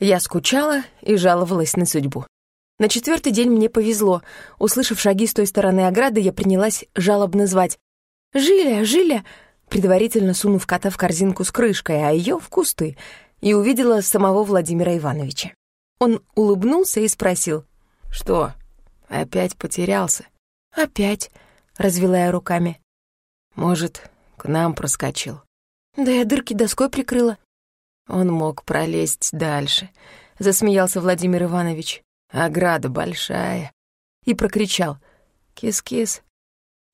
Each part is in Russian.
Я скучала и жаловалась на судьбу. На четвертый день мне повезло. Услышав шаги с той стороны ограды, я принялась жалобно звать. «Жиля, Жиля!» предварительно сунув кота в корзинку с крышкой, а ее в кусты, и увидела самого Владимира Ивановича. Он улыбнулся и спросил. «Что, опять потерялся?» «Опять», — развела я руками. «Может, к нам проскочил?» «Да я дырки доской прикрыла». «Он мог пролезть дальше», — засмеялся Владимир Иванович. «Ограда большая». И прокричал. «Кис-кис».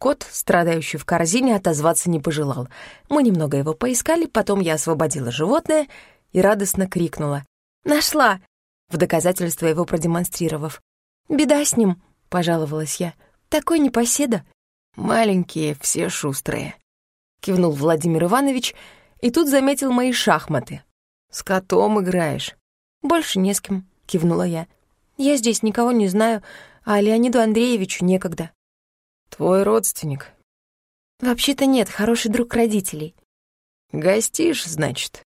Кот, страдающий в корзине, отозваться не пожелал. Мы немного его поискали, потом я освободила животное и радостно крикнула. «Нашла!» в доказательство его продемонстрировав. «Беда с ним», — пожаловалась я. «Такой непоседа». «Маленькие, все шустрые», — кивнул Владимир Иванович, и тут заметил мои шахматы. «С котом играешь?» «Больше не с кем», — кивнула я. «Я здесь никого не знаю, а Леониду Андреевичу некогда». «Твой родственник?» «Вообще-то нет, хороший друг родителей». «Гостишь, значит?»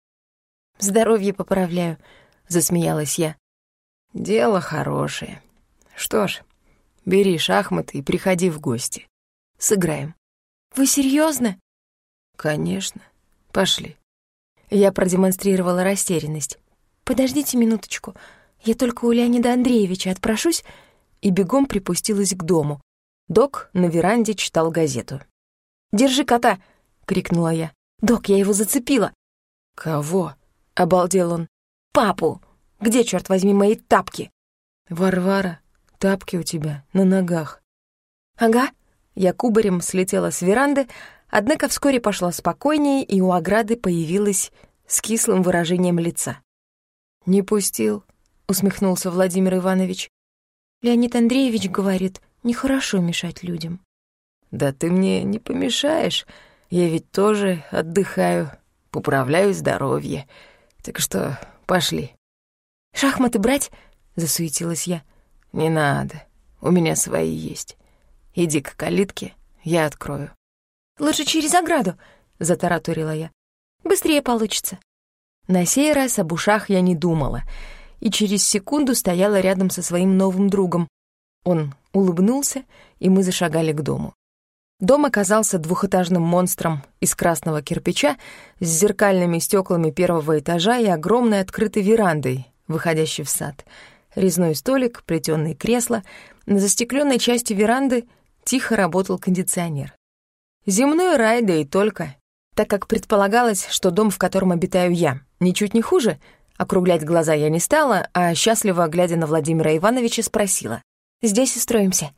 «Здоровье поправляю», — засмеялась я. «Дело хорошее. Что ж, бери шахматы и приходи в гости. Сыграем». «Вы серьезно? «Конечно. Пошли». Я продемонстрировала растерянность. «Подождите минуточку. Я только у Леонида Андреевича отпрошусь» и бегом припустилась к дому. Док на веранде читал газету. «Держи кота!» — крикнула я. «Док, я его зацепила!» «Кого?» — обалдел он. «Папу! Где, черт возьми, мои тапки?» «Варвара, тапки у тебя на ногах». «Ага». Я кубарем слетела с веранды, однако вскоре пошла спокойнее, и у ограды появилась с кислым выражением лица. «Не пустил», — усмехнулся Владимир Иванович. «Леонид Андреевич говорит, нехорошо мешать людям». «Да ты мне не помешаешь, я ведь тоже отдыхаю, поправляю здоровье. Так что пошли». «Шахматы брать?» — засуетилась я. «Не надо, у меня свои есть. Иди к калитке, я открою». «Лучше через ограду», — затараторила я. «Быстрее получится». На сей раз об ушах я не думала, и через секунду стояла рядом со своим новым другом. Он улыбнулся, и мы зашагали к дому. Дом оказался двухэтажным монстром из красного кирпича с зеркальными стеклами первого этажа и огромной открытой верандой, выходящей в сад. Резной столик, плетённые кресла. На застекленной части веранды тихо работал кондиционер. Земной рай, да и только. Так как предполагалось, что дом, в котором обитаю я, ничуть не хуже, округлять глаза я не стала, а счастливо, глядя на Владимира Ивановича, спросила. «Здесь устроимся?»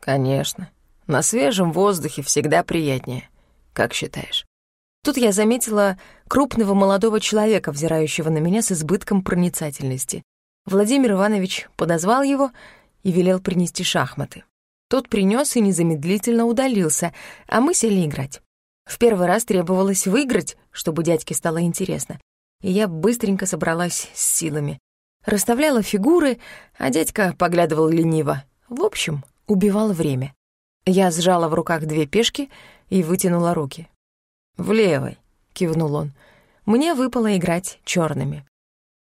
«Конечно. На свежем воздухе всегда приятнее. Как считаешь?» Тут я заметила крупного молодого человека, взирающего на меня с избытком проницательности. Владимир Иванович подозвал его и велел принести шахматы. Тот принес и незамедлительно удалился, а мы сели играть. В первый раз требовалось выиграть, чтобы дядьке стало интересно. И я быстренько собралась с силами. Расставляла фигуры, а дядька поглядывал лениво. В общем, убивал время. Я сжала в руках две пешки и вытянула руки. «В левой», — кивнул он. «Мне выпало играть черными.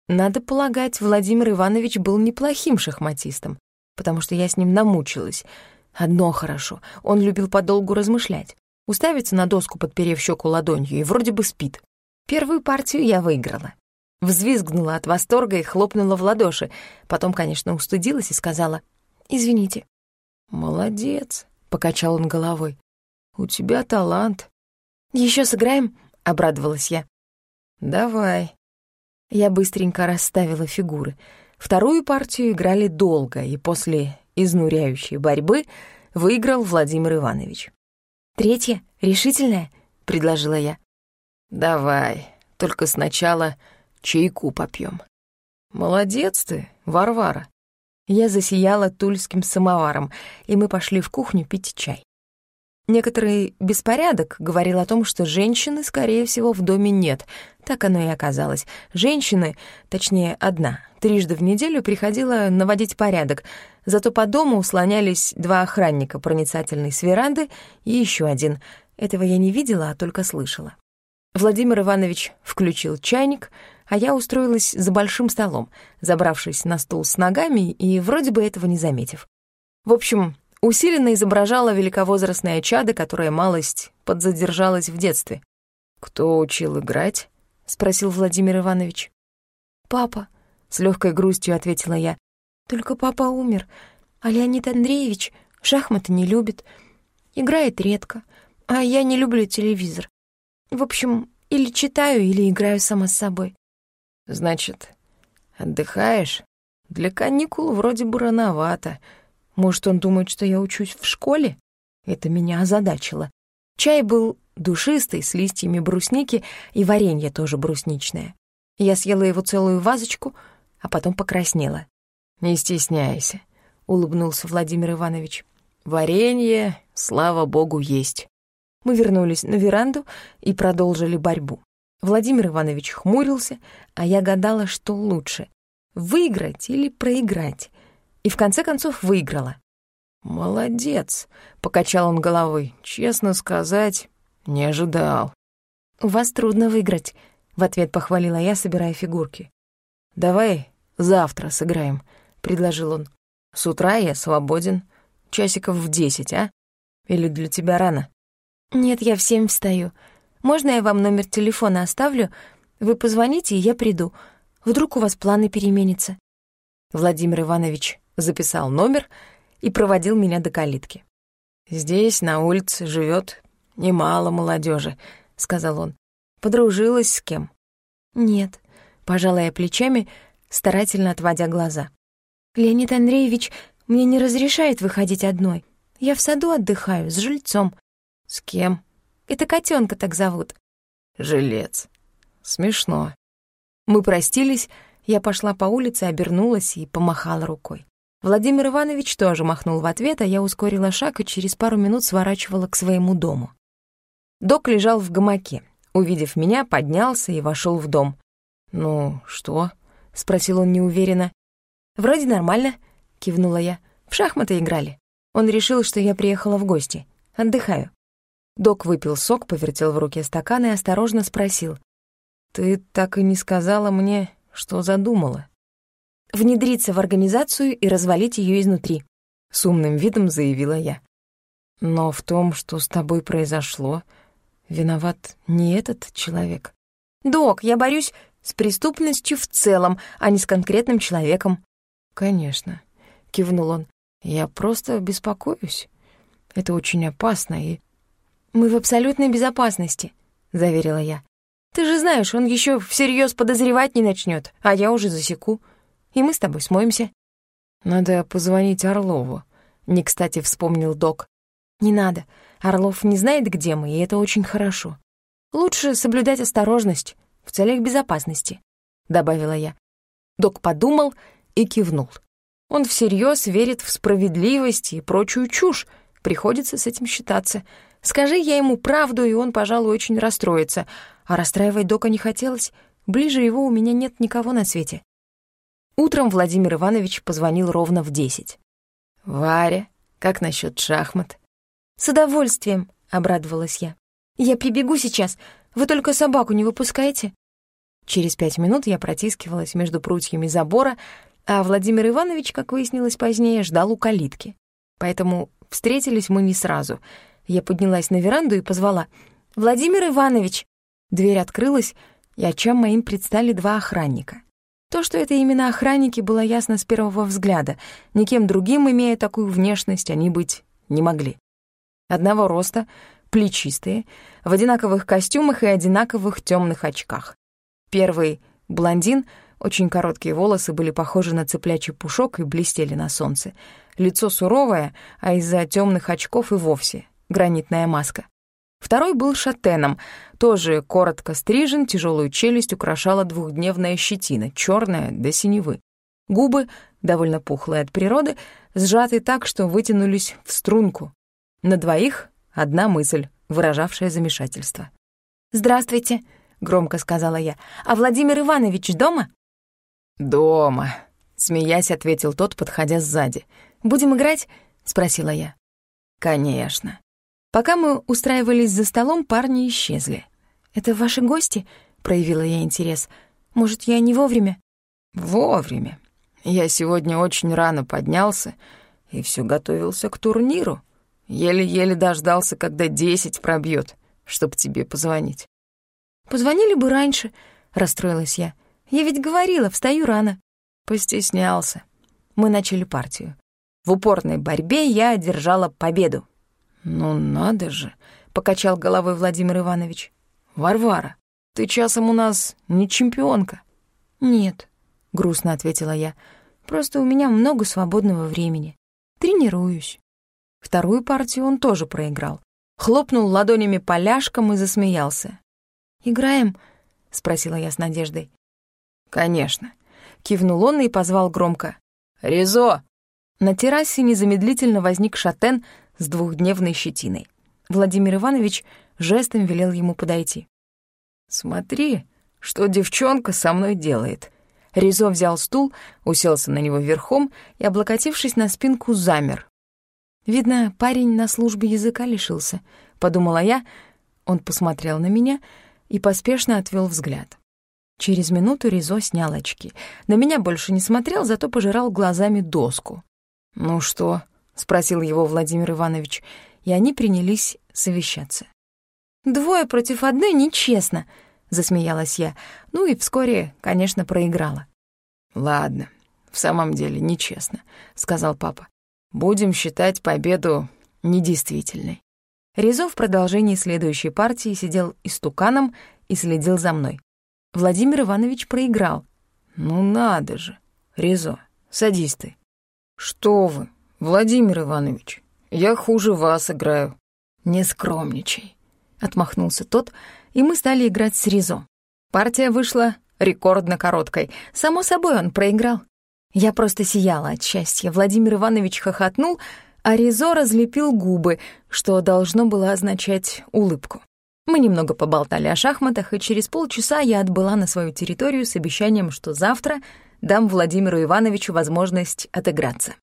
Надо полагать, Владимир Иванович был неплохим шахматистом, потому что я с ним намучилась. Одно хорошо, он любил подолгу размышлять. Уставиться на доску, подперев щеку ладонью, и вроде бы спит. Первую партию я выиграла. Взвизгнула от восторга и хлопнула в ладоши. Потом, конечно, устыдилась и сказала «Извините». «Молодец», — покачал он головой. «У тебя талант». Еще сыграем?» — обрадовалась я. «Давай». Я быстренько расставила фигуры. Вторую партию играли долго, и после изнуряющей борьбы выиграл Владимир Иванович. «Третья, решительная?» — предложила я. «Давай, только сначала чайку попьем. «Молодец ты, Варвара». Я засияла тульским самоваром, и мы пошли в кухню пить чай. Некоторый беспорядок говорил о том, что женщины, скорее всего, в доме нет. Так оно и оказалось. Женщины, точнее, одна, трижды в неделю приходила наводить порядок, зато по дому услонялись два охранника, проницательный с веранды и еще один. Этого я не видела, а только слышала. Владимир Иванович включил чайник, а я устроилась за большим столом, забравшись на стул с ногами и вроде бы этого не заметив. В общем, усиленно изображала великовозрастное чадо, которое малость подзадержалась в детстве. «Кто учил играть?» — спросил Владимир Иванович. «Папа», — с легкой грустью ответила я. «Только папа умер, а Леонид Андреевич шахматы не любит, играет редко, а я не люблю телевизор. В общем, или читаю, или играю сама с собой». «Значит, отдыхаешь? Для каникул вроде бы рановато. Может, он думает, что я учусь в школе?» Это меня озадачило. Чай был душистый, с листьями брусники, и варенье тоже брусничное. Я съела его целую вазочку, а потом покраснела. «Не стесняйся», — улыбнулся Владимир Иванович. «Варенье, слава богу, есть». Мы вернулись на веранду и продолжили борьбу. Владимир Иванович хмурился, а я гадала, что лучше — выиграть или проиграть. И в конце концов выиграла. «Молодец», — покачал он головой. «Честно сказать, не ожидал». «У вас трудно выиграть», — в ответ похвалила я, собирая фигурки. «Давай завтра сыграем», — предложил он. «С утра я свободен. Часиков в десять, а? Или для тебя рано?» «Нет, я в семь встаю. Можно я вам номер телефона оставлю? Вы позвоните, и я приду. Вдруг у вас планы переменятся». Владимир Иванович записал номер и проводил меня до калитки. «Здесь, на улице, живет немало молодежи, сказал он. «Подружилась с кем?» «Нет», — пожала я плечами, старательно отводя глаза. «Леонид Андреевич мне не разрешает выходить одной. Я в саду отдыхаю с жильцом. «С кем?» «Это котенка так зовут». «Жилец. Смешно». Мы простились, я пошла по улице, обернулась и помахала рукой. Владимир Иванович тоже махнул в ответ, а я ускорила шаг и через пару минут сворачивала к своему дому. Док лежал в гамаке. Увидев меня, поднялся и вошел в дом. «Ну, что?» — спросил он неуверенно. «Вроде нормально», — кивнула я. «В шахматы играли. Он решил, что я приехала в гости. Отдыхаю». Док выпил сок, повертел в руке стакан и осторожно спросил. «Ты так и не сказала мне, что задумала?» «Внедриться в организацию и развалить ее изнутри», — с умным видом заявила я. «Но в том, что с тобой произошло, виноват не этот человек». «Док, я борюсь с преступностью в целом, а не с конкретным человеком». «Конечно», — кивнул он. «Я просто беспокоюсь. Это очень опасно и «Мы в абсолютной безопасности», — заверила я. «Ты же знаешь, он еще всерьез подозревать не начнет, а я уже засеку. И мы с тобой смоемся». «Надо позвонить Орлову», — не кстати вспомнил док. «Не надо. Орлов не знает, где мы, и это очень хорошо. Лучше соблюдать осторожность в целях безопасности», — добавила я. Док подумал и кивнул. Он всерьез верит в справедливость и прочую чушь, приходится с этим считаться — Скажи я ему правду, и он, пожалуй, очень расстроится. А расстраивать Дока не хотелось. Ближе его у меня нет никого на свете. Утром Владимир Иванович позвонил ровно в десять. «Варя, как насчет шахмат?» «С удовольствием», — обрадовалась я. «Я прибегу сейчас. Вы только собаку не выпускаете?» Через пять минут я протискивалась между прутьями забора, а Владимир Иванович, как выяснилось позднее, ждал у калитки. Поэтому встретились мы не сразу — я поднялась на веранду и позвала. «Владимир Иванович!» Дверь открылась, и очам моим предстали два охранника. То, что это именно охранники, было ясно с первого взгляда. Никем другим, имея такую внешность, они быть не могли. Одного роста, плечистые, в одинаковых костюмах и одинаковых темных очках. Первый — блондин, очень короткие волосы были похожи на цыплячий пушок и блестели на солнце. Лицо суровое, а из-за темных очков и вовсе гранитная маска. Второй был шатеном, тоже коротко стрижен, тяжелую челюсть украшала двухдневная щетина, черная до синевы. Губы, довольно пухлые от природы, сжаты так, что вытянулись в струнку. На двоих одна мысль, выражавшая замешательство. «Здравствуйте», — громко сказала я. «А Владимир Иванович дома?» «Дома», — смеясь, ответил тот, подходя сзади. «Будем играть?» — спросила я. «Конечно». Пока мы устраивались за столом, парни исчезли. «Это ваши гости?» — проявила я интерес. Может, я не вовремя?» «Вовремя. Я сегодня очень рано поднялся и все готовился к турниру. Еле-еле дождался, когда десять пробьет, чтоб тебе позвонить». «Позвонили бы раньше», — расстроилась я. «Я ведь говорила, встаю рано». Постеснялся. Мы начали партию. В упорной борьбе я одержала победу. «Ну надо же», — покачал головой Владимир Иванович. «Варвара, ты часом у нас не чемпионка?» «Нет», — грустно ответила я. «Просто у меня много свободного времени. Тренируюсь». Вторую партию он тоже проиграл. Хлопнул ладонями по ляжкам и засмеялся. «Играем?» — спросила я с надеждой. «Конечно», — кивнул он и позвал громко. «Резо!» На террасе незамедлительно возник шатен с двухдневной щетиной. Владимир Иванович жестом велел ему подойти. «Смотри, что девчонка со мной делает». Ризо взял стул, уселся на него верхом и, облокотившись на спинку, замер. «Видно, парень на службе языка лишился», — подумала я. Он посмотрел на меня и поспешно отвел взгляд. Через минуту Ризо снял очки. На меня больше не смотрел, зато пожирал глазами доску. «Ну что?» — спросил его Владимир Иванович, и они принялись совещаться. «Двое против одной нечестно», — засмеялась я. Ну и вскоре, конечно, проиграла. «Ладно, в самом деле нечестно», — сказал папа. «Будем считать победу недействительной». Резо в продолжении следующей партии сидел истуканом и следил за мной. Владимир Иванович проиграл. «Ну надо же! Резо, садись ты». «Что вы, Владимир Иванович, я хуже вас играю». «Не скромничай», — отмахнулся тот, и мы стали играть с Ризо. Партия вышла рекордно короткой. Само собой, он проиграл. Я просто сияла от счастья. Владимир Иванович хохотнул, а Ризо разлепил губы, что должно было означать улыбку. Мы немного поболтали о шахматах, и через полчаса я отбыла на свою территорию с обещанием, что завтра дам Владимиру Ивановичу возможность отыграться.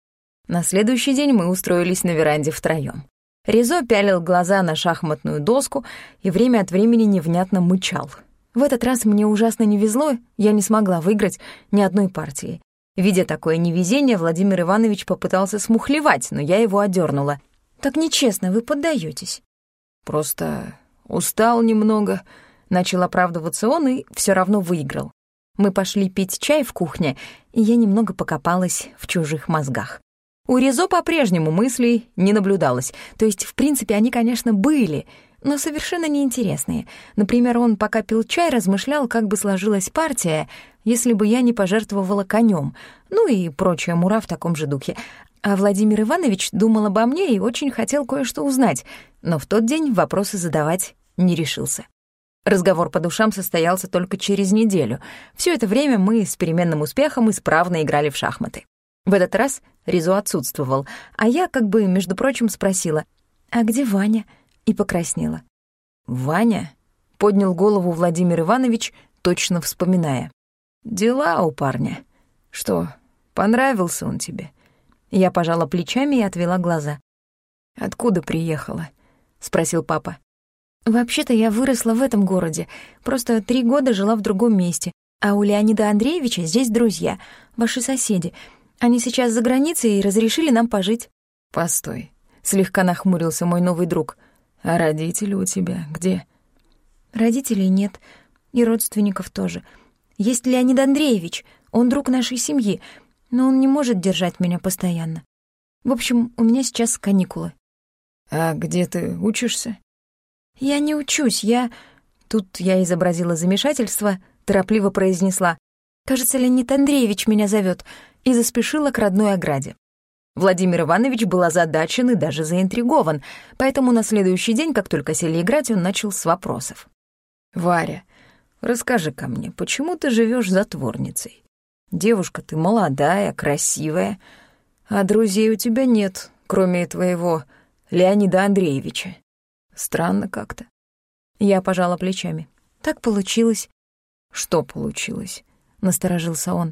На следующий день мы устроились на веранде втроём. Ризо пялил глаза на шахматную доску и время от времени невнятно мычал. В этот раз мне ужасно не везло, я не смогла выиграть ни одной партии. Видя такое невезение, Владимир Иванович попытался смухлевать, но я его одернула. «Так нечестно, вы поддаетесь. «Просто устал немного», — начал оправдываться он и все равно выиграл. Мы пошли пить чай в кухне, и я немного покопалась в чужих мозгах. У Ризо по-прежнему мыслей не наблюдалось. То есть, в принципе, они, конечно, были, но совершенно неинтересные. Например, он, пока пил чай, размышлял, как бы сложилась партия, если бы я не пожертвовала конем, ну и прочая мура в таком же духе. А Владимир Иванович думал обо мне и очень хотел кое-что узнать, но в тот день вопросы задавать не решился. Разговор по душам состоялся только через неделю. Все это время мы с переменным успехом исправно играли в шахматы. В этот раз Ризо отсутствовал, а я, как бы, между прочим, спросила, «А где Ваня?» и покраснела. «Ваня?» — поднял голову Владимир Иванович, точно вспоминая. «Дела у парня. Что, понравился он тебе?» Я пожала плечами и отвела глаза. «Откуда приехала?» — спросил папа. «Вообще-то я выросла в этом городе, просто три года жила в другом месте, а у Леонида Андреевича здесь друзья, ваши соседи — они сейчас за границей и разрешили нам пожить». «Постой», — слегка нахмурился мой новый друг. «А родители у тебя где?» «Родителей нет, и родственников тоже. Есть Леонид Андреевич, он друг нашей семьи, но он не может держать меня постоянно. В общем, у меня сейчас каникулы». «А где ты учишься?» «Я не учусь, я...» Тут я изобразила замешательство, торопливо произнесла. «Кажется, Леонид Андреевич меня зовет и заспешила к родной ограде. Владимир Иванович был озадачен и даже заинтригован, поэтому на следующий день, как только сели играть, он начал с вопросов. «Варя, расскажи-ка мне, почему ты живешь затворницей? Девушка ты молодая, красивая, а друзей у тебя нет, кроме твоего Леонида Андреевича. Странно как-то». Я пожала плечами. «Так получилось». «Что получилось?» — насторожился он.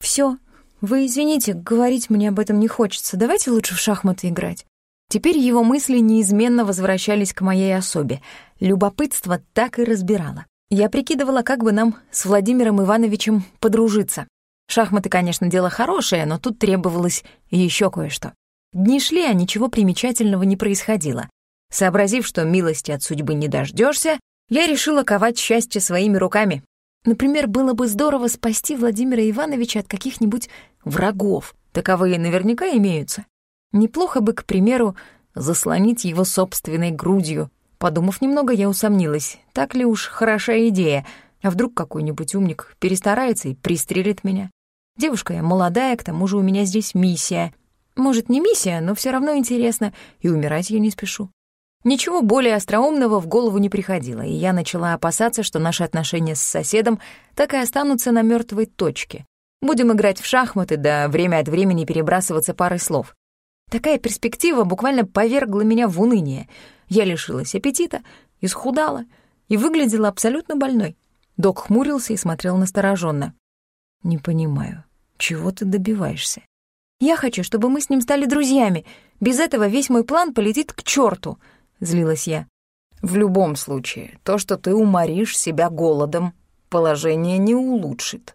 Все, «Вы извините, говорить мне об этом не хочется. Давайте лучше в шахматы играть». Теперь его мысли неизменно возвращались к моей особе. Любопытство так и разбирало. Я прикидывала, как бы нам с Владимиром Ивановичем подружиться. Шахматы, конечно, дело хорошее, но тут требовалось еще кое-что. Дни шли, а ничего примечательного не происходило. Сообразив, что милости от судьбы не дождешься, я решила ковать счастье своими руками. Например, было бы здорово спасти Владимира Ивановича от каких-нибудь врагов. Таковые наверняка имеются. Неплохо бы, к примеру, заслонить его собственной грудью. Подумав немного, я усомнилась, так ли уж хороша идея, а вдруг какой-нибудь умник перестарается и пристрелит меня. Девушка я молодая, к тому же у меня здесь миссия. Может, не миссия, но все равно интересно, и умирать я не спешу. Ничего более остроумного в голову не приходило, и я начала опасаться, что наши отношения с соседом так и останутся на мертвой точке. Будем играть в шахматы, да время от времени перебрасываться парой слов. Такая перспектива буквально повергла меня в уныние. Я лишилась аппетита, исхудала и выглядела абсолютно больной. Док хмурился и смотрел настороженно. «Не понимаю, чего ты добиваешься?» «Я хочу, чтобы мы с ним стали друзьями. Без этого весь мой план полетит к черту», — злилась я. «В любом случае, то, что ты уморишь себя голодом, положение не улучшит».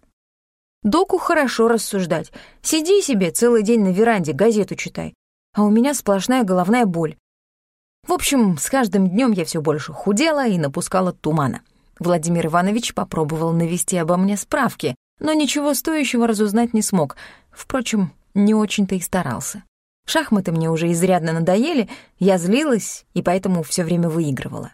Доку хорошо рассуждать. Сиди себе целый день на веранде, газету читай. А у меня сплошная головная боль. В общем, с каждым днем я все больше худела и напускала тумана. Владимир Иванович попробовал навести обо мне справки, но ничего стоящего разузнать не смог. Впрочем, не очень-то и старался. Шахматы мне уже изрядно надоели, я злилась и поэтому все время выигрывала.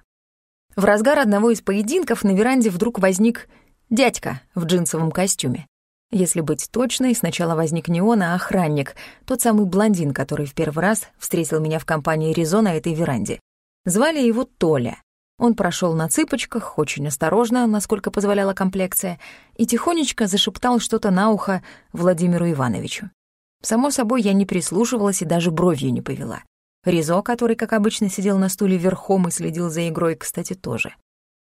В разгар одного из поединков на веранде вдруг возник дядька в джинсовом костюме. Если быть точной, сначала возник не он, а охранник, тот самый блондин, который в первый раз встретил меня в компании Ризо на этой веранде. Звали его Толя. Он прошел на цыпочках, очень осторожно, насколько позволяла комплекция, и тихонечко зашептал что-то на ухо Владимиру Ивановичу. Само собой, я не прислушивалась и даже бровью не повела. Ризо, который, как обычно, сидел на стуле верхом и следил за игрой, кстати, тоже.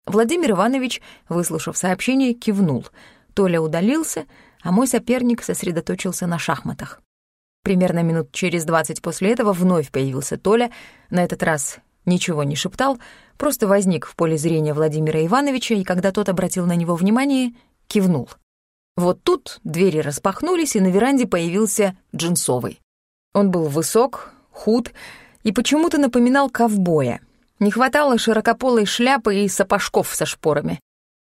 Владимир Иванович, выслушав сообщение, кивнул. Толя удалился, а мой соперник сосредоточился на шахматах. Примерно минут через двадцать после этого вновь появился Толя, на этот раз ничего не шептал, просто возник в поле зрения Владимира Ивановича, и когда тот обратил на него внимание, кивнул. Вот тут двери распахнулись, и на веранде появился Джинсовый. Он был высок, худ и почему-то напоминал ковбоя. Не хватало широкополой шляпы и сапожков со шпорами.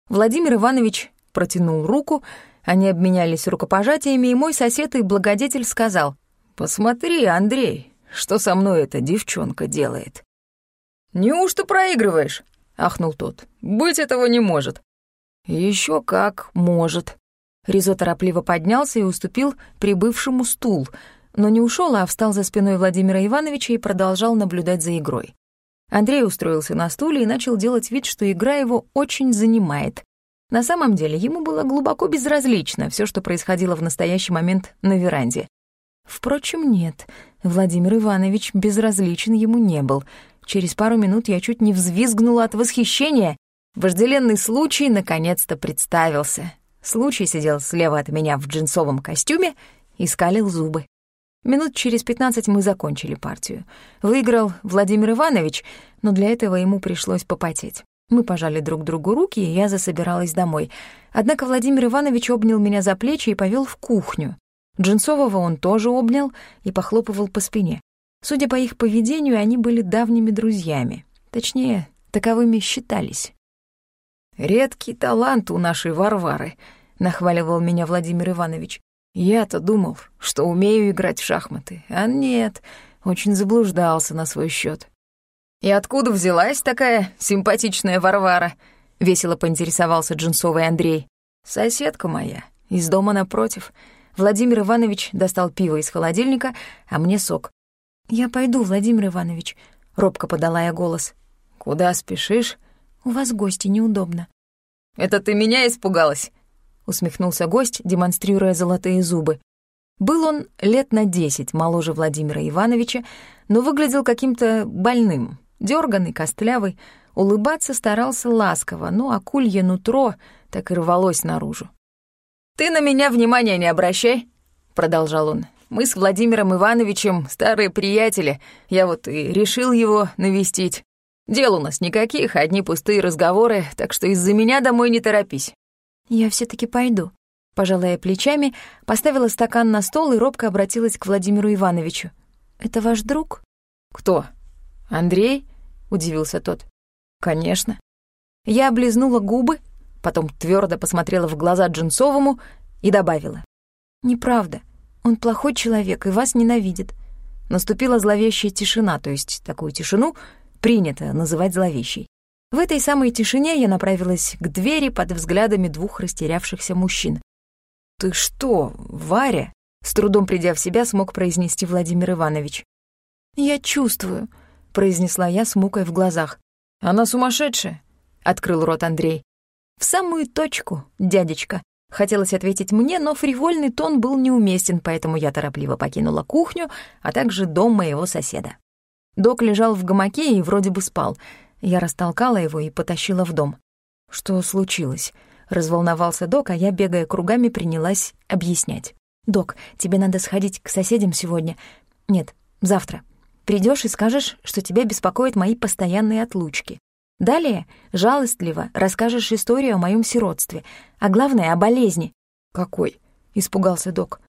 Владимир Иванович протянул руку, они обменялись рукопожатиями, и мой сосед и благодетель сказал, «Посмотри, Андрей, что со мной эта девчонка делает». «Неужто проигрываешь?» — ахнул тот. «Быть этого не может». Еще как может», Ризо торопливо поднялся и уступил прибывшему стул, но не ушел, а встал за спиной Владимира Ивановича и продолжал наблюдать за игрой. Андрей устроился на стуле и начал делать вид, что игра его очень занимает. На самом деле ему было глубоко безразлично все, что происходило в настоящий момент на веранде. Впрочем, нет, Владимир Иванович безразличен ему не был. Через пару минут я чуть не взвизгнула от восхищения. Вожделенный случай наконец-то представился. Случай сидел слева от меня в джинсовом костюме и скалил зубы. Минут через пятнадцать мы закончили партию. Выиграл Владимир Иванович, но для этого ему пришлось попотеть. Мы пожали друг другу руки, и я засобиралась домой. Однако Владимир Иванович обнял меня за плечи и повел в кухню. Джинсового он тоже обнял и похлопывал по спине. Судя по их поведению, они были давними друзьями. Точнее, таковыми считались. «Редкий талант у нашей Варвары», — нахваливал меня Владимир Иванович. «Я-то думал, что умею играть в шахматы, а нет, очень заблуждался на свой счет. «И откуда взялась такая симпатичная Варвара?» — весело поинтересовался джинсовый Андрей. «Соседка моя, из дома напротив». Владимир Иванович достал пиво из холодильника, а мне сок. «Я пойду, Владимир Иванович», — робко подала я голос. «Куда спешишь?» «У вас гости, неудобно». «Это ты меня испугалась?» — усмехнулся гость, демонстрируя золотые зубы. Был он лет на десять моложе Владимира Ивановича, но выглядел каким-то больным, дерганный, костлявый, улыбаться старался ласково, но акулье нутро так и рвалось наружу. «Ты на меня внимания не обращай», — продолжал он. «Мы с Владимиром Ивановичем старые приятели, я вот и решил его навестить. Дел у нас никаких, одни пустые разговоры, так что из-за меня домой не торопись». «Я все таки пойду», — пожалая плечами, поставила стакан на стол и робко обратилась к Владимиру Ивановичу. «Это ваш друг?» «Кто? Андрей?» — удивился тот. «Конечно». Я облизнула губы, потом твердо посмотрела в глаза Джинсовому и добавила. «Неправда. Он плохой человек и вас ненавидит». Наступила зловещая тишина, то есть такую тишину принято называть зловещей. В этой самой тишине я направилась к двери под взглядами двух растерявшихся мужчин. «Ты что, Варя?» С трудом придя в себя, смог произнести Владимир Иванович. «Я чувствую», — произнесла я с мукой в глазах. «Она сумасшедшая», — открыл рот Андрей. «В самую точку, дядечка». Хотелось ответить мне, но фривольный тон был неуместен, поэтому я торопливо покинула кухню, а также дом моего соседа. Док лежал в гамаке и вроде бы спал. Я растолкала его и потащила в дом. «Что случилось?» — разволновался док, а я, бегая кругами, принялась объяснять. «Док, тебе надо сходить к соседям сегодня. Нет, завтра. Придешь и скажешь, что тебя беспокоят мои постоянные отлучки. Далее жалостливо расскажешь историю о моем сиротстве, а главное — о болезни». «Какой?» — испугался док.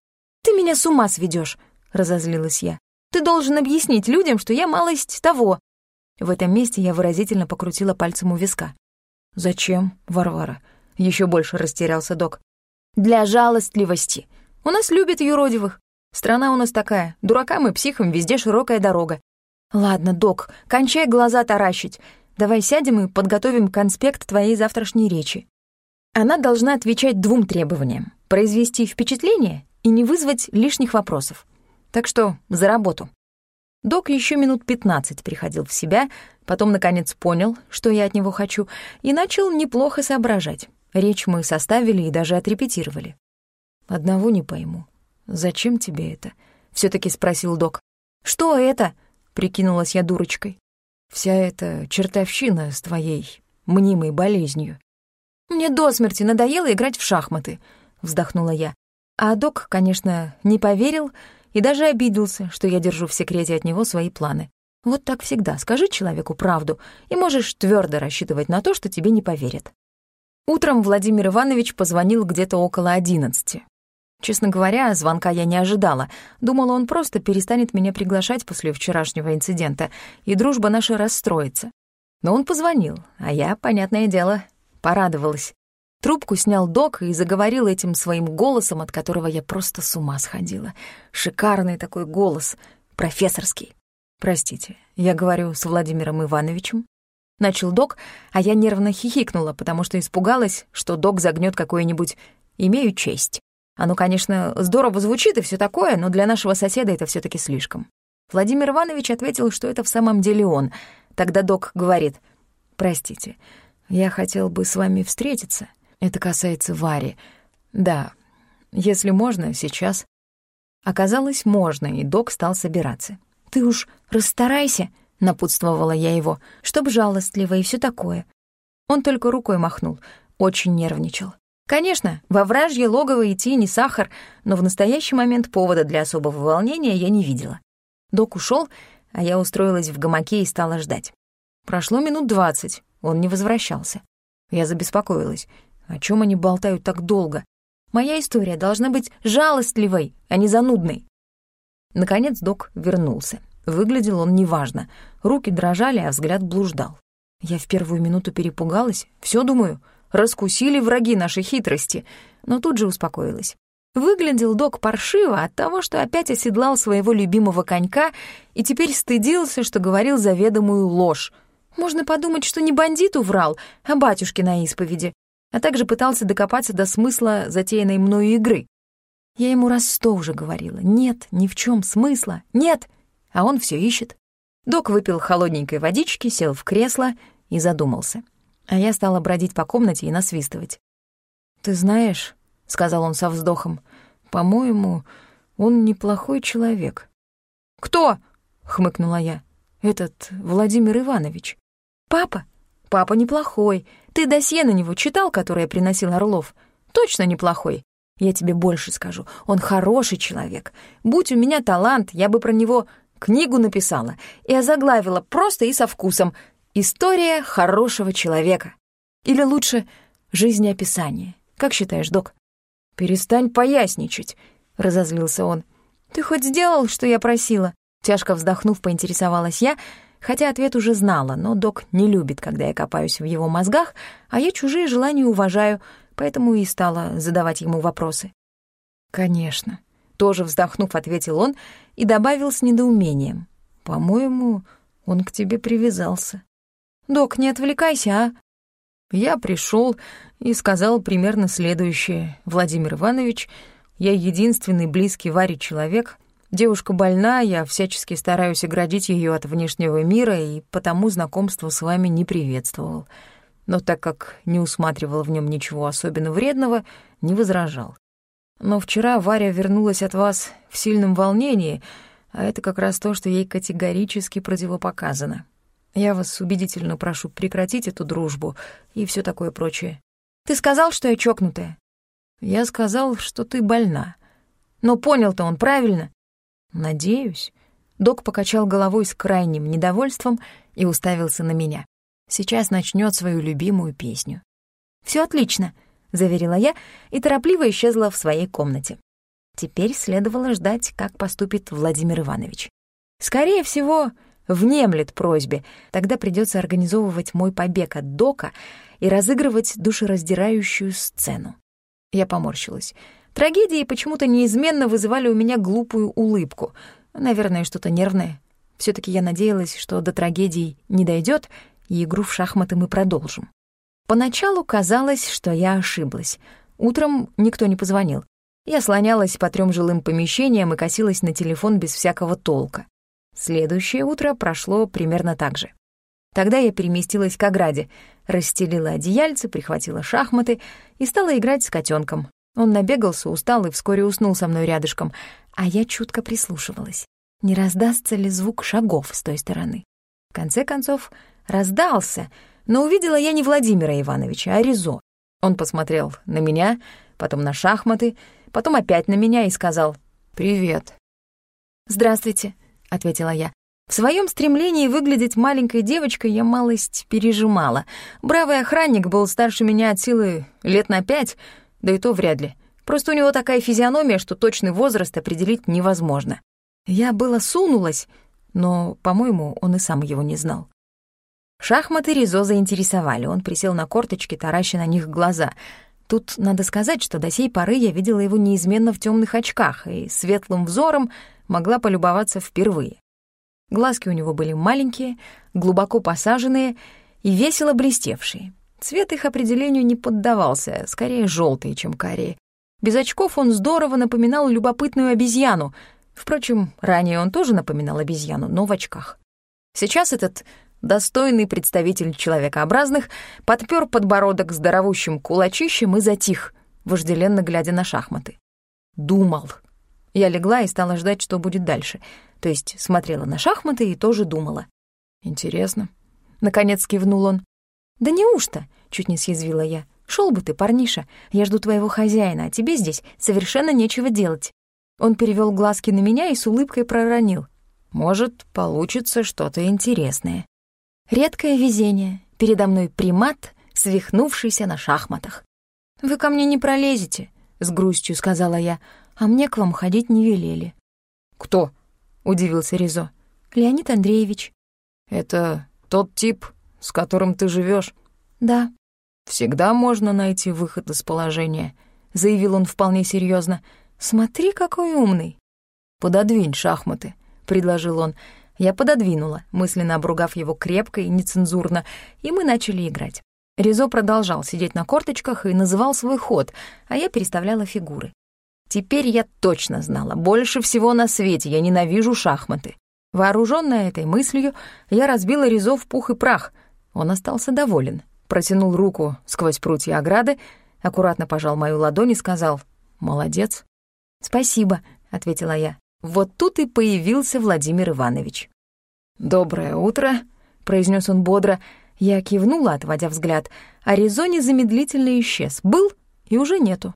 «Ты меня с ума сведешь, разозлилась я. «Ты должен объяснить людям, что я малость того». В этом месте я выразительно покрутила пальцем у виска. «Зачем, Варвара?» — еще больше растерялся док. «Для жалостливости. У нас любят юродивых. Страна у нас такая. Дуракам и психам везде широкая дорога. Ладно, док, кончай глаза таращить. Давай сядем и подготовим конспект твоей завтрашней речи. Она должна отвечать двум требованиям — произвести впечатление и не вызвать лишних вопросов. Так что за работу. Док еще минут пятнадцать приходил в себя, потом, наконец, понял, что я от него хочу, и начал неплохо соображать. Речь мы составили и даже отрепетировали. «Одного не пойму. «Зачем тебе это?» — все таки спросил док. «Что это?» — прикинулась я дурочкой. «Вся эта чертовщина с твоей мнимой болезнью». «Мне до смерти надоело играть в шахматы», — вздохнула я. А док, конечно, не поверил и даже обиделся, что я держу в секрете от него свои планы. Вот так всегда. Скажи человеку правду, и можешь твердо рассчитывать на то, что тебе не поверят. Утром Владимир Иванович позвонил где-то около одиннадцати. Честно говоря, звонка я не ожидала. Думала, он просто перестанет меня приглашать после вчерашнего инцидента, и дружба наша расстроится. Но он позвонил, а я, понятное дело, порадовалась. Трубку снял док и заговорил этим своим голосом, от которого я просто с ума сходила. Шикарный такой голос, профессорский. «Простите, я говорю с Владимиром Ивановичем?» Начал док, а я нервно хихикнула, потому что испугалась, что док загнет какое-нибудь «имею честь». Оно, конечно, здорово звучит и все такое, но для нашего соседа это все таки слишком. Владимир Иванович ответил, что это в самом деле он. Тогда док говорит, «Простите, я хотел бы с вами встретиться. Это касается Вари. Да, если можно, сейчас». Оказалось, можно, и док стал собираться. «Ты уж расстарайся», — напутствовала я его, «чтоб жалостливо и все такое». Он только рукой махнул, очень нервничал. Конечно, во вражье логово идти не сахар, но в настоящий момент повода для особого волнения я не видела. Док ушел, а я устроилась в гамаке и стала ждать. Прошло минут двадцать, он не возвращался. Я забеспокоилась. О чем они болтают так долго? Моя история должна быть жалостливой, а не занудной. Наконец док вернулся. Выглядел он неважно. Руки дрожали, а взгляд блуждал. Я в первую минуту перепугалась. Все думаю — раскусили враги нашей хитрости, но тут же успокоилась. Выглядел док паршиво от того, что опять оседлал своего любимого конька и теперь стыдился, что говорил заведомую ложь. Можно подумать, что не бандиту врал, а батюшке на исповеди, а также пытался докопаться до смысла затеянной мною игры. Я ему раз сто уже говорила, нет, ни в чем смысла, нет, а он все ищет. Док выпил холодненькой водички, сел в кресло и задумался. А я стала бродить по комнате и насвистывать. «Ты знаешь», — сказал он со вздохом, — «по-моему, он неплохой человек». «Кто?» — хмыкнула я. «Этот Владимир Иванович». «Папа? Папа неплохой. Ты досье на него читал, которое приносил Орлов? Точно неплохой. Я тебе больше скажу. Он хороший человек. Будь у меня талант, я бы про него книгу написала и озаглавила просто и со вкусом История хорошего человека. Или лучше, жизнеописание. Как считаешь, док? «Перестань поясничать», — разозлился он. «Ты хоть сделал, что я просила?» Тяжко вздохнув, поинтересовалась я, хотя ответ уже знала, но док не любит, когда я копаюсь в его мозгах, а я чужие желания уважаю, поэтому и стала задавать ему вопросы. «Конечно», — тоже вздохнув, ответил он и добавил с недоумением. «По-моему, он к тебе привязался». «Док, не отвлекайся, а?» Я пришел и сказал примерно следующее. «Владимир Иванович, я единственный близкий Варе человек, Девушка больна, я всячески стараюсь оградить ее от внешнего мира, и потому знакомство с вами не приветствовал. Но так как не усматривал в нем ничего особенно вредного, не возражал. Но вчера Варя вернулась от вас в сильном волнении, а это как раз то, что ей категорически противопоказано. Я вас убедительно прошу прекратить эту дружбу и все такое прочее. Ты сказал, что я чокнутая? Я сказал, что ты больна. Но понял-то он правильно. «Надеюсь». Док покачал головой с крайним недовольством и уставился на меня. Сейчас начнет свою любимую песню. Все отлично», — заверила я и торопливо исчезла в своей комнате. Теперь следовало ждать, как поступит Владимир Иванович. Скорее всего, внемлет просьбе, тогда придется организовывать мой побег от Дока и разыгрывать душераздирающую сцену. Я поморщилась. Трагедии почему-то неизменно вызывали у меня глупую улыбку. Наверное, что-то нервное. все таки я надеялась, что до трагедий не дойдет, и игру в шахматы мы продолжим. Поначалу казалось, что я ошиблась. Утром никто не позвонил. Я слонялась по трем жилым помещениям и косилась на телефон без всякого толка. Следующее утро прошло примерно так же. Тогда я переместилась к ограде, расстелила одеяльце, прихватила шахматы и стала играть с котенком. Он набегался, устал и вскоре уснул со мной рядышком, а я чутко прислушивалась. Не раздастся ли звук шагов с той стороны? В конце концов, раздался, но увидела я не Владимира Ивановича, а Ризо. Он посмотрел на меня, потом на шахматы, потом опять на меня и сказал «Привет». «Здравствуйте», — ответила я. В своем стремлении выглядеть маленькой девочкой я малость пережимала. Бравый охранник был старше меня от силы лет на пять — да и то вряд ли. Просто у него такая физиономия, что точный возраст определить невозможно. Я было сунулась, но, по-моему, он и сам его не знал. Шахматы Ризо заинтересовали, он присел на корточки, тараща на них глаза. Тут надо сказать, что до сей поры я видела его неизменно в темных очках и светлым взором могла полюбоваться впервые. Глазки у него были маленькие, глубоко посаженные и весело блестевшие. Цвет их определению не поддавался, скорее желтый, чем карие. Без очков он здорово напоминал любопытную обезьяну. Впрочем, ранее он тоже напоминал обезьяну, но в очках. Сейчас этот достойный представитель человекообразных подпер подбородок здоровущим кулачищем и затих, вожделенно глядя на шахматы. Думал. Я легла и стала ждать, что будет дальше. То есть смотрела на шахматы и тоже думала. «Интересно», — наконец кивнул он. «Да неужто?» — чуть не съязвила я. Шел бы ты, парниша, я жду твоего хозяина, а тебе здесь совершенно нечего делать». Он перевел глазки на меня и с улыбкой проронил. «Может, получится что-то интересное». Редкое везение. Передо мной примат, свихнувшийся на шахматах. «Вы ко мне не пролезете», — с грустью сказала я, «а мне к вам ходить не велели». «Кто?» — удивился Ризо. «Леонид Андреевич». «Это тот тип, с которым ты живешь. «Да». «Всегда можно найти выход из положения», — заявил он вполне серьезно. «Смотри, какой умный». «Пододвинь шахматы», — предложил он. Я пододвинула, мысленно обругав его крепко и нецензурно, и мы начали играть. Ризо продолжал сидеть на корточках и называл свой ход, а я переставляла фигуры. Теперь я точно знала, больше всего на свете я ненавижу шахматы. Вооружённая этой мыслью, я разбила Ризо в пух и прах — он остался доволен, протянул руку сквозь прутья ограды, аккуратно пожал мою ладонь и сказал «Молодец». «Спасибо», — ответила я. Вот тут и появился Владимир Иванович. «Доброе утро», — произнес он бодро. Я кивнула, отводя взгляд, а Резони замедлительно исчез. Был и уже нету.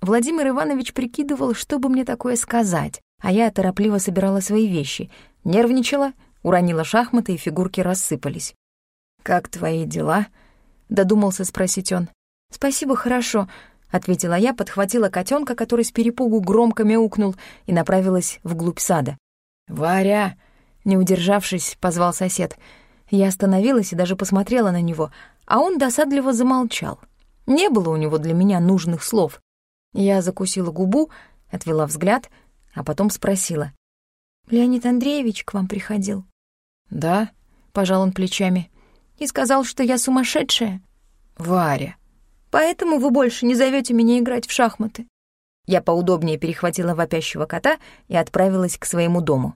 Владимир Иванович прикидывал, что бы мне такое сказать, а я торопливо собирала свои вещи. Нервничала, уронила шахматы, и фигурки рассыпались. «Как твои дела?» — додумался спросить он. «Спасибо, хорошо», — ответила я, подхватила котенка, который с перепугу громко мяукнул, и направилась вглубь сада. «Варя!» — не удержавшись, позвал сосед. Я остановилась и даже посмотрела на него, а он досадливо замолчал. Не было у него для меня нужных слов. Я закусила губу, отвела взгляд, а потом спросила. «Леонид Андреевич к вам приходил?» «Да», — пожал он плечами. «И сказал, что я сумасшедшая?» «Варя». «Поэтому вы больше не зовете меня играть в шахматы?» Я поудобнее перехватила вопящего кота и отправилась к своему дому.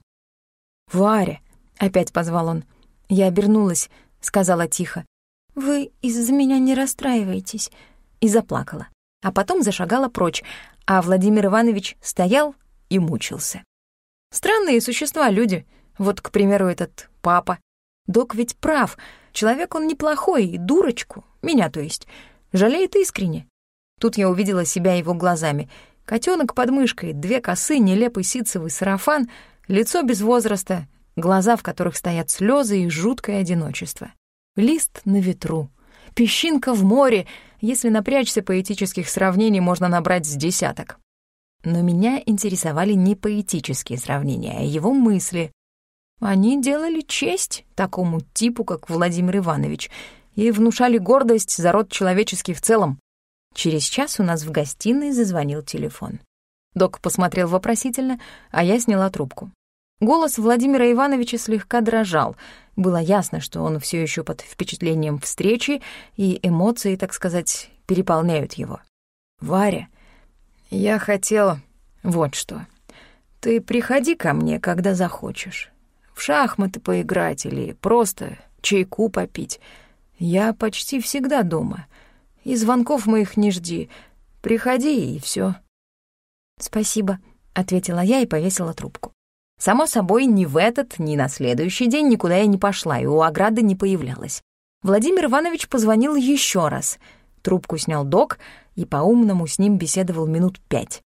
«Варя», — опять позвал он. Я обернулась, сказала тихо. «Вы из-за меня не расстраивайтесь», и заплакала. А потом зашагала прочь, а Владимир Иванович стоял и мучился. Странные существа люди. Вот, к примеру, этот папа. Док ведь прав. Человек он неплохой, и дурочку, меня то есть, жалеет искренне. Тут я увидела себя его глазами. Котенок под мышкой, две косы, нелепый ситцевый сарафан, лицо без возраста, глаза, в которых стоят слезы и жуткое одиночество лист на ветру, песчинка в море, если напрячься поэтических сравнений, можно набрать с десяток. Но меня интересовали не поэтические сравнения, а его мысли. Они делали честь такому типу, как Владимир Иванович, и внушали гордость за род человеческий в целом. Через час у нас в гостиной зазвонил телефон. Док посмотрел вопросительно, а я сняла трубку. Голос Владимира Ивановича слегка дрожал. Было ясно, что он все еще под впечатлением встречи, и эмоции, так сказать, переполняют его. «Варя, я хотел вот что. Ты приходи ко мне, когда захочешь. В шахматы поиграть или просто чайку попить. Я почти всегда дома. И звонков моих не жди. Приходи, и все. «Спасибо», — ответила я и повесила трубку. Само собой, ни в этот, ни на следующий день никуда я не пошла и у ограды не появлялась. Владимир Иванович позвонил еще раз. Трубку снял док и по-умному с ним беседовал минут пять.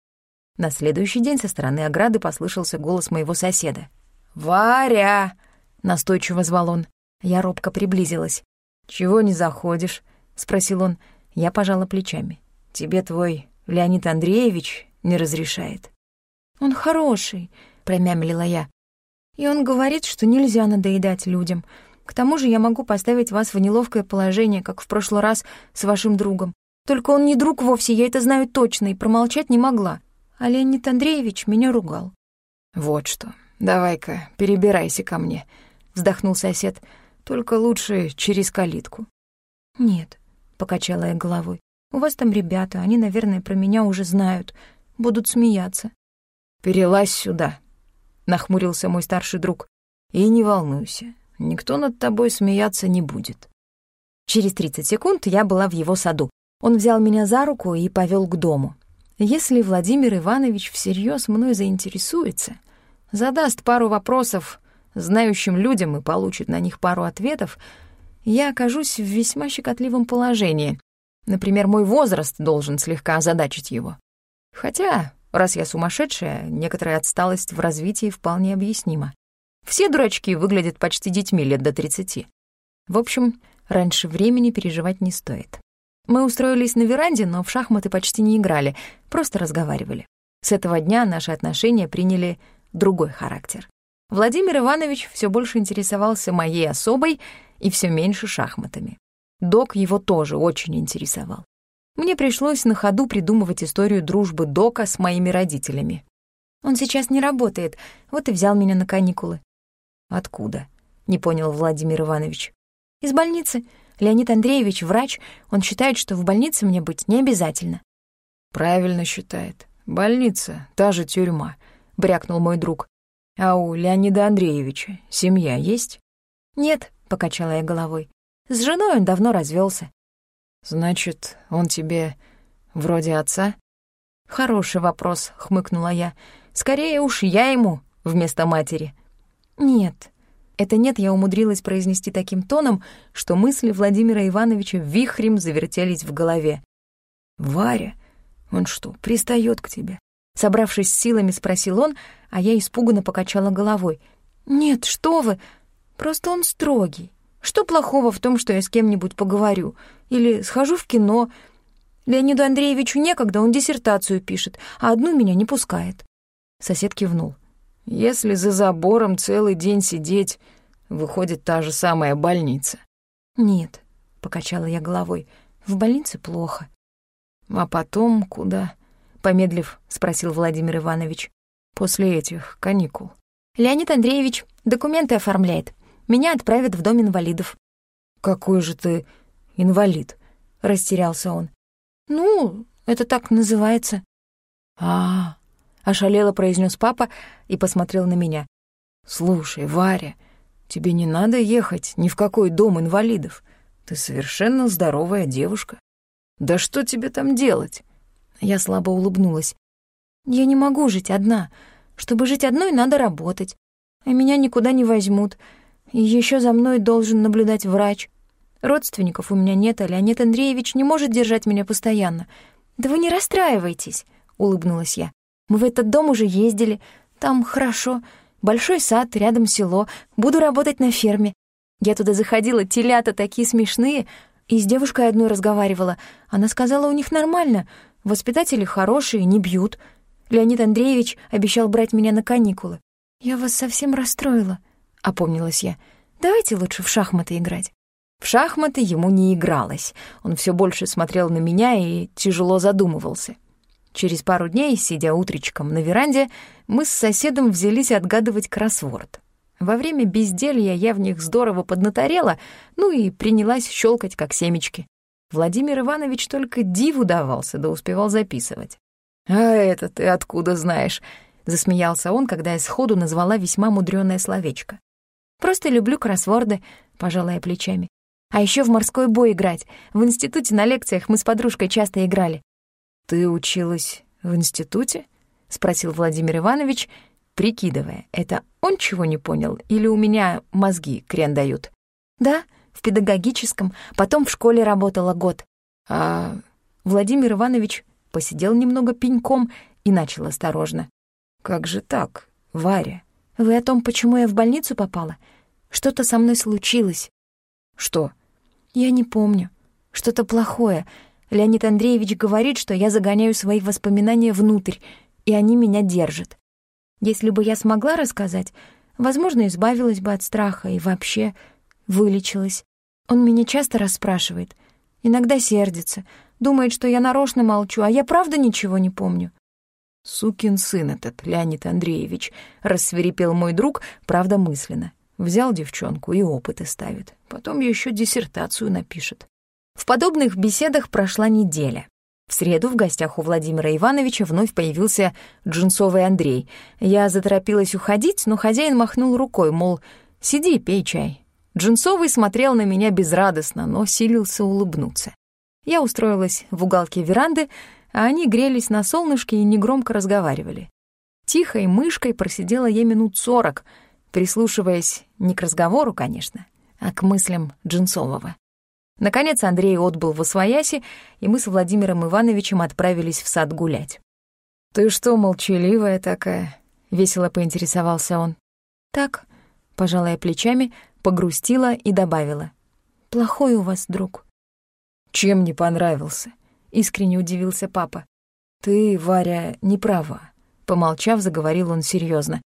На следующий день со стороны ограды послышался голос моего соседа. «Варя!» — настойчиво звал он. Я робко приблизилась. «Чего не заходишь?» — спросил он. Я пожала плечами. «Тебе твой Леонид Андреевич не разрешает». «Он хороший», промямлила я. «И он говорит, что нельзя надоедать людям. К тому же я могу поставить вас в неловкое положение, как в прошлый раз с вашим другом. Только он не друг вовсе, я это знаю точно, и промолчать не могла. А Леонид Андреевич меня ругал». «Вот что. Давай-ка, перебирайся ко мне», — вздохнул сосед. «Только лучше через калитку». «Нет», — покачала я головой. «У вас там ребята, они, наверное, про меня уже знают. Будут смеяться». «Перелазь сюда», нахмурился мой старший друг. И не волнуйся, никто над тобой смеяться не будет. Через 30 секунд я была в его саду. Он взял меня за руку и повел к дому. Если Владимир Иванович всерьез мной заинтересуется, задаст пару вопросов знающим людям и получит на них пару ответов, я окажусь в весьма щекотливом положении. Например, мой возраст должен слегка озадачить его. Хотя Раз я сумасшедшая, некоторая отсталость в развитии вполне объяснима. Все дурачки выглядят почти детьми лет до тридцати. В общем, раньше времени переживать не стоит. Мы устроились на веранде, но в шахматы почти не играли, просто разговаривали. С этого дня наши отношения приняли другой характер. Владимир Иванович все больше интересовался моей особой и все меньше шахматами. Док его тоже очень интересовал. Мне пришлось на ходу придумывать историю дружбы Дока с моими родителями. Он сейчас не работает, вот и взял меня на каникулы. Откуда? Не понял Владимир Иванович. Из больницы. Леонид Андреевич врач, он считает, что в больнице мне быть не обязательно. Правильно считает. Больница, та же тюрьма, брякнул мой друг. А у Леонида Андреевича семья есть? Нет, покачала я головой. С женой он давно развелся. «Значит, он тебе вроде отца?» «Хороший вопрос», — хмыкнула я. «Скорее уж я ему вместо матери». «Нет». Это «нет» я умудрилась произнести таким тоном, что мысли Владимира Ивановича вихрем завертелись в голове. «Варя, он что, пристает к тебе?» Собравшись с силами, спросил он, а я испуганно покачала головой. «Нет, что вы, просто он строгий. Что плохого в том, что я с кем-нибудь поговорю? Или схожу в кино? Леониду Андреевичу некогда, он диссертацию пишет, а одну меня не пускает. Сосед кивнул. Если за забором целый день сидеть, выходит та же самая больница. Нет, покачала я головой, в больнице плохо. А потом куда? Помедлив, спросил Владимир Иванович. После этих каникул. Леонид Андреевич документы оформляет. Меня отправят в дом инвалидов. Какой же ты инвалид? Растерялся он. Ну, это так называется. А, -а, -а ошалело произнес папа и посмотрел на меня. Слушай, Варя, тебе не надо ехать ни в какой дом инвалидов. Ты совершенно здоровая девушка. Да что тебе там делать? Я слабо улыбнулась. Я не могу жить одна. Чтобы жить одной, надо работать. А меня никуда не возьмут. И еще за мной должен наблюдать врач. Родственников у меня нет, а Леонид Андреевич не может держать меня постоянно. Да вы не расстраивайтесь, улыбнулась я. Мы в этот дом уже ездили. Там хорошо. Большой сад, рядом село. Буду работать на ферме. Я туда заходила, телята такие смешные. И с девушкой одной разговаривала. Она сказала, у них нормально. Воспитатели хорошие, не бьют. Леонид Андреевич обещал брать меня на каникулы. «Я вас совсем расстроила», — опомнилась я. «Давайте лучше в шахматы играть». В шахматы ему не игралось. Он все больше смотрел на меня и тяжело задумывался. Через пару дней, сидя утречком на веранде, мы с соседом взялись отгадывать кроссворд. Во время безделья я в них здорово поднаторела, ну и принялась щелкать как семечки. Владимир Иванович только диву давался, да успевал записывать. «А это ты откуда знаешь?» — засмеялся он, когда я сходу назвала весьма мудрёное словечко. «Просто люблю кроссворды», — пожала я плечами. «А ещё в морской бой играть. В институте на лекциях мы с подружкой часто играли». «Ты училась в институте?» — спросил Владимир Иванович, прикидывая, это он чего не понял или у меня мозги крен дают. «Да, в педагогическом, потом в школе работала год». «А...» Владимир Иванович посидел немного пеньком и начал осторожно. «Как же так, Варя?» «Вы о том, почему я в больницу попала? Что-то со мной случилось». «Что?» «Я не помню. Что-то плохое. Леонид Андреевич говорит, что я загоняю свои воспоминания внутрь, и они меня держат. Если бы я смогла рассказать, возможно, избавилась бы от страха и вообще вылечилась. Он меня часто расспрашивает, иногда сердится, думает, что я нарочно молчу, а я правда ничего не помню. «Сукин сын этот, Леонид Андреевич», — рассверепел мой друг, правда мысленно. Взял девчонку и опыты ставит. Потом еще диссертацию напишет. В подобных беседах прошла неделя. В среду в гостях у Владимира Ивановича вновь появился джинсовый Андрей. Я заторопилась уходить, но хозяин махнул рукой, мол, «Сиди, пей чай». Джинсовый смотрел на меня безрадостно, но силился улыбнуться. Я устроилась в уголке веранды, а они грелись на солнышке и негромко разговаривали. Тихой мышкой просидела я минут сорок, прислушиваясь не к разговору, конечно, а к мыслям Джинсового. Наконец Андрей отбыл в Освояси, и мы с Владимиром Ивановичем отправились в сад гулять. «Ты что, молчаливая такая?» — весело поинтересовался он. «Так», — пожалая плечами, погрустила и добавила. «Плохой у вас друг». «Чем не понравился?» искренне удивился папа. Ты, Варя, не права, помолчав, заговорил он серьезно.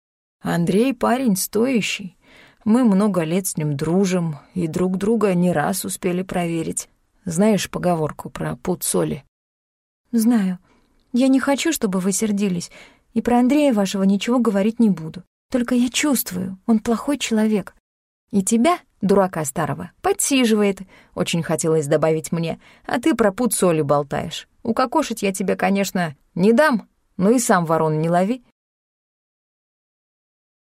Андрей парень стоящий. Мы много лет с ним дружим и друг друга не раз успели проверить. Знаешь поговорку про пуд соли? Знаю. Я не хочу, чтобы вы сердились, и про Андрея вашего ничего говорить не буду. Только я чувствую, он плохой человек. И тебя, дурака старого, подсиживает, очень хотелось добавить мне, а ты про пуд соли болтаешь. Укокошить я тебе, конечно, не дам, но и сам ворон не лови.